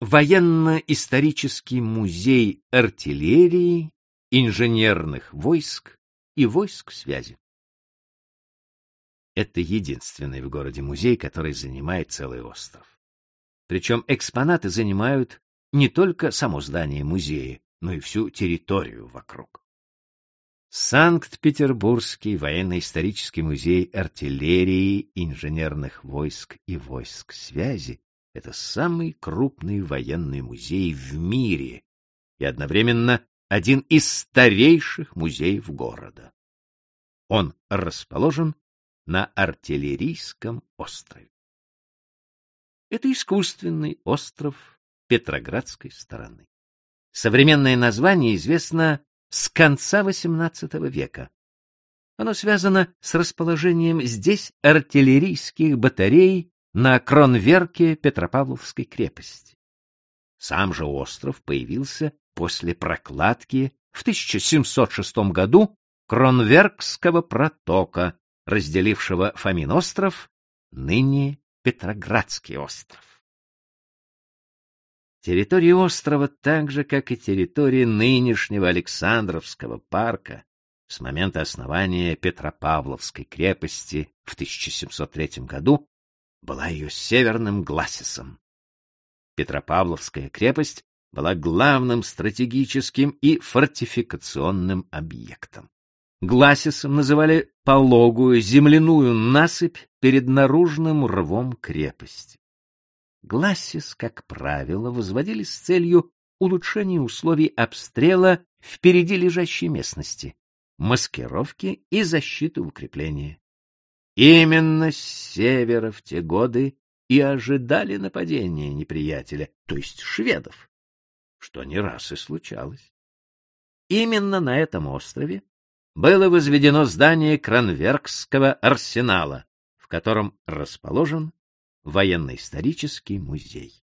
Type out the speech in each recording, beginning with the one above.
военно-исторический музей артиллерии, инженерных войск и войск связи. Это единственный в городе музей, который занимает целый остров. Причем экспонаты занимают не только само здание музея, но и всю территорию вокруг. Санкт-Петербургский военно-исторический музей артиллерии, инженерных войск и войск связи — это самый крупный военный музей в мире и одновременно один из старейших музеев города. Он расположен на артиллерийском острове. Это искусственный остров Петроградской стороны. Современное название известно с конца XVIII века. Оно связано с расположением здесь артиллерийских батарей на кронверке Петропавловской крепости. Сам же остров появился после прокладки в 1706 году Кронверкского протока, разделившего Фомин остров, ныне Петроградский остров. Территория острова, так же, как и территория нынешнего Александровского парка, с момента основания Петропавловской крепости в 1703 году, была ее северным гласисом. Петропавловская крепость была главным стратегическим и фортификационным объектом. Гласисом называли пологую земляную насыпь перед наружным рвом крепости. Гласис, как правило, возводили с целью улучшения условий обстрела впереди лежащей местности, маскировки и защиты укрепления. Именно с севера в те годы и ожидали нападения неприятеля, то есть шведов, что не раз и случалось. Именно на этом острове было возведено здание Кранверкского арсенала, в котором расположен военно-исторический музей.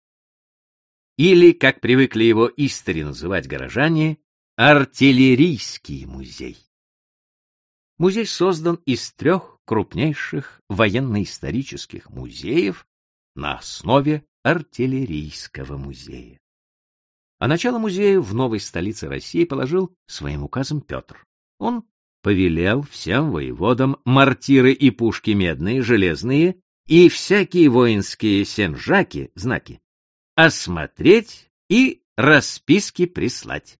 Или, как привыкли его истори называть горожане, артиллерийский музей. Музей создан из трех крупнейших военно-исторических музеев на основе артиллерийского музея. А начало музея в новой столице России положил своим указом Петр. Он повелел всем воеводам мортиры и пушки медные, железные и всякие воинские сенжаки, знаки, осмотреть и расписки прислать.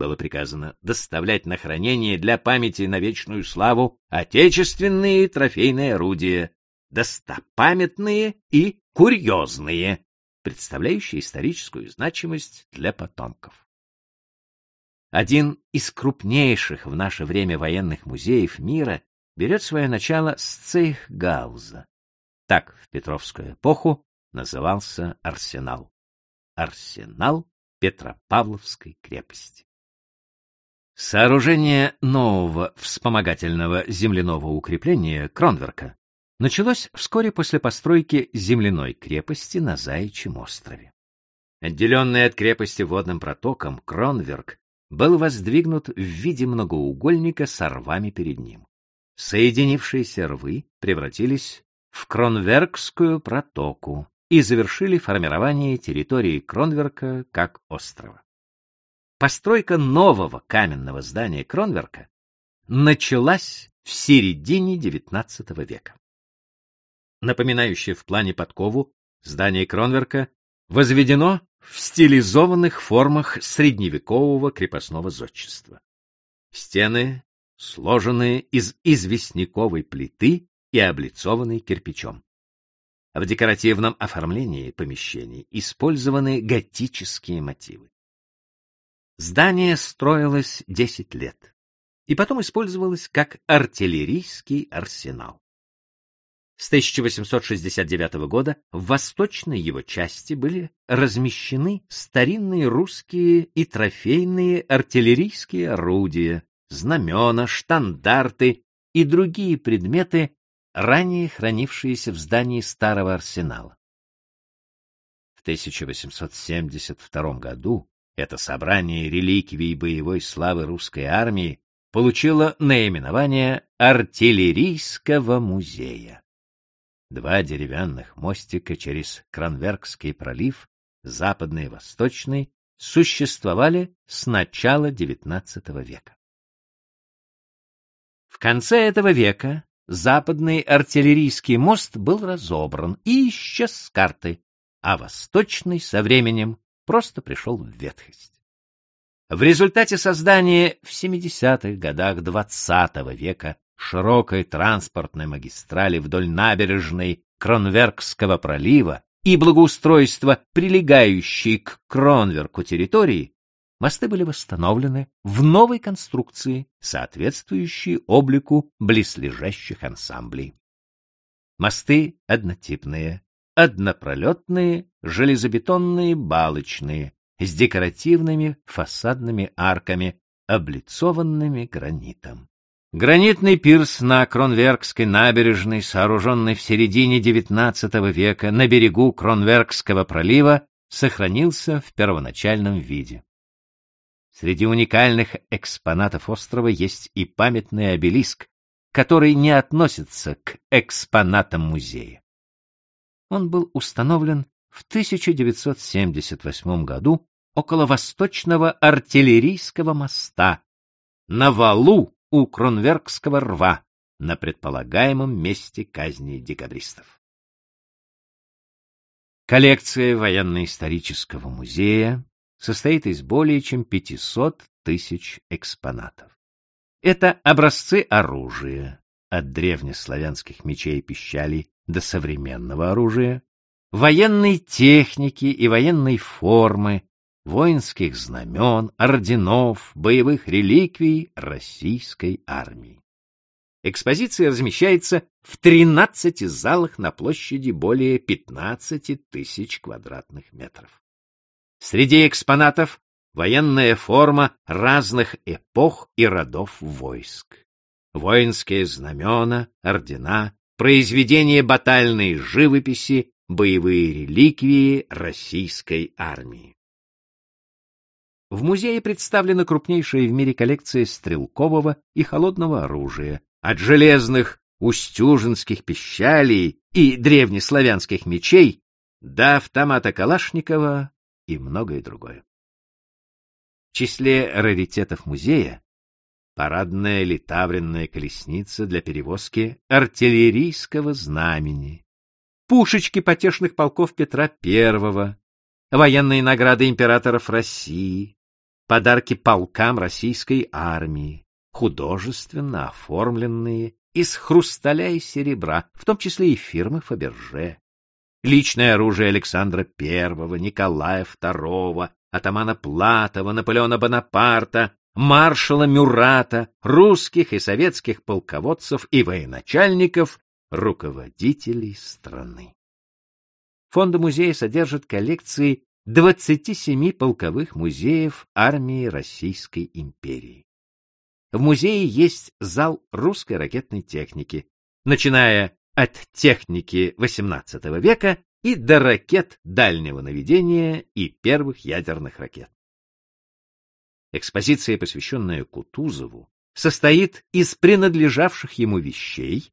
Было приказано доставлять на хранение для памяти на вечную славу отечественные трофейные орудия, достопамятные и курьезные, представляющие историческую значимость для потомков. Один из крупнейших в наше время военных музеев мира берет свое начало с Цейхгауза, так в Петровскую эпоху назывался арсенал. Арсенал Петропавловской крепости. Сооружение нового вспомогательного земляного укрепления Кронверка началось вскоре после постройки земляной крепости на Заячьем острове. Отделенный от крепости водным протоком, Кронверк был воздвигнут в виде многоугольника с рвами перед ним. Соединившиеся рвы превратились в Кронверкскую протоку и завершили формирование территории Кронверка как острова. Постройка нового каменного здания Кронверка началась в середине XIX века. Напоминающее в плане подкову, здание Кронверка возведено в стилизованных формах средневекового крепостного зодчества. Стены сложены из известняковой плиты и облицованный кирпичом. В декоративном оформлении помещений использованы готические мотивы. Здание строилось 10 лет и потом использовалось как артиллерийский арсенал. С 1869 года в восточной его части были размещены старинные русские и трофейные артиллерийские орудия, знамена, штандарты и другие предметы ранее хранившиеся в здании старого арсенала. В 1872 году это собрание реликвий боевой славы русской армии получило наименование Артиллерийского музея. Два деревянных мостика через Кранверкский пролив западный и восточный, существовали с начала XIX века. В конце этого века западный артиллерийский мост был разобран и исчез с карты, а восточный со временем просто пришел в ветхость. В результате создания в 70-х годах XX века широкой транспортной магистрали вдоль набережной Кронверкского пролива и благоустройства, прилегающей к Кронверку территории, мосты были восстановлены в новой конструкции, соответствующей облику близлежащих ансамблей. Мосты однотипные, однопролетные, железобетонные, балочные, с декоративными фасадными арками, облицованными гранитом. Гранитный пирс на Кронверкской набережной, сооруженный в середине XIX века на берегу Кронверкского пролива, сохранился в первоначальном виде. Среди уникальных экспонатов острова есть и памятный обелиск, который не относится к экспонатам музея. Он был установлен в 1978 году около Восточного артиллерийского моста на валу у Кронверкского рва на предполагаемом месте казни декабристов. Коллекция военно-исторического музея состоит из более чем 500 тысяч экспонатов. Это образцы оружия, от древнеславянских мечей и пищалей до современного оружия, военной техники и военной формы, воинских знамен, орденов, боевых реликвий российской армии. Экспозиция размещается в 13 залах на площади более 15 тысяч квадратных метров. Среди экспонатов военная форма разных эпох и родов войск. Воинские знамена, ордена, произведения батальной живописи, боевые реликвии российской армии. В музее представлена крупнейшая в мире коллекция стрелкового и холодного оружия, от железных устюжинских пищалей и древнеславянских мечей до автомата Калашникова и многое другое. В числе раритетов музея парадная литавренная колесница для перевозки артиллерийского знамени, пушечки потешных полков Петра I, военные награды императоров России, подарки полкам российской армии, художественно оформленные из хрусталя и серебра, в том числе и фирмы Фаберже. Личное оружие Александра I, Николая II, атамана Платова, Наполеона Бонапарта, маршала Мюрата, русских и советских полководцев и военачальников, руководителей страны. Фонды музея содержат коллекции 27 полковых музеев армии Российской империи. В музее есть зал русской ракетной техники, начиная от техники XVIII века и до ракет дальнего наведения и первых ядерных ракет. Экспозиция, посвященная Кутузову, состоит из принадлежавших ему вещей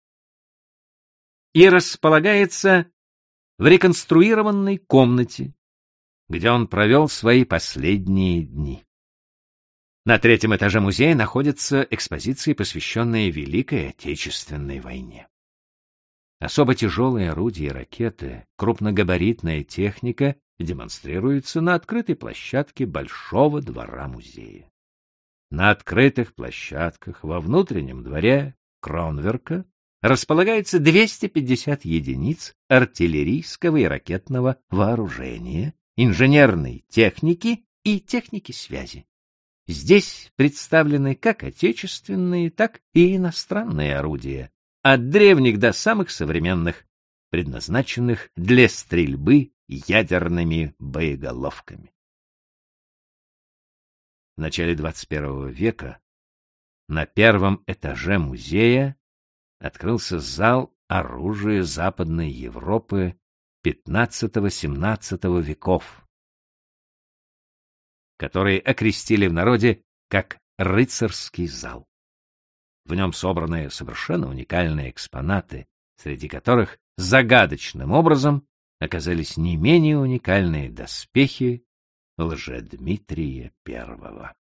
и располагается в реконструированной комнате, где он провел свои последние дни. На третьем этаже музея находятся экспозиции, посвященные Великой Отечественной войне. Особо тяжелые орудия и ракеты, крупногабаритная техника демонстрируются на открытой площадке Большого двора музея. На открытых площадках во внутреннем дворе Кронверка располагается 250 единиц артиллерийского и ракетного вооружения, инженерной техники и техники связи. Здесь представлены как отечественные, так и иностранные орудия, от древних до самых современных, предназначенных для стрельбы ядерными боеголовками. В начале 21 века на первом этаже музея открылся зал оружия Западной Европы XV-XVII веков, который окрестили в народе как рыцарский зал. В нем собраны совершенно уникальные экспонаты, среди которых загадочным образом оказались не менее уникальные доспехи Лжедмитрия Первого.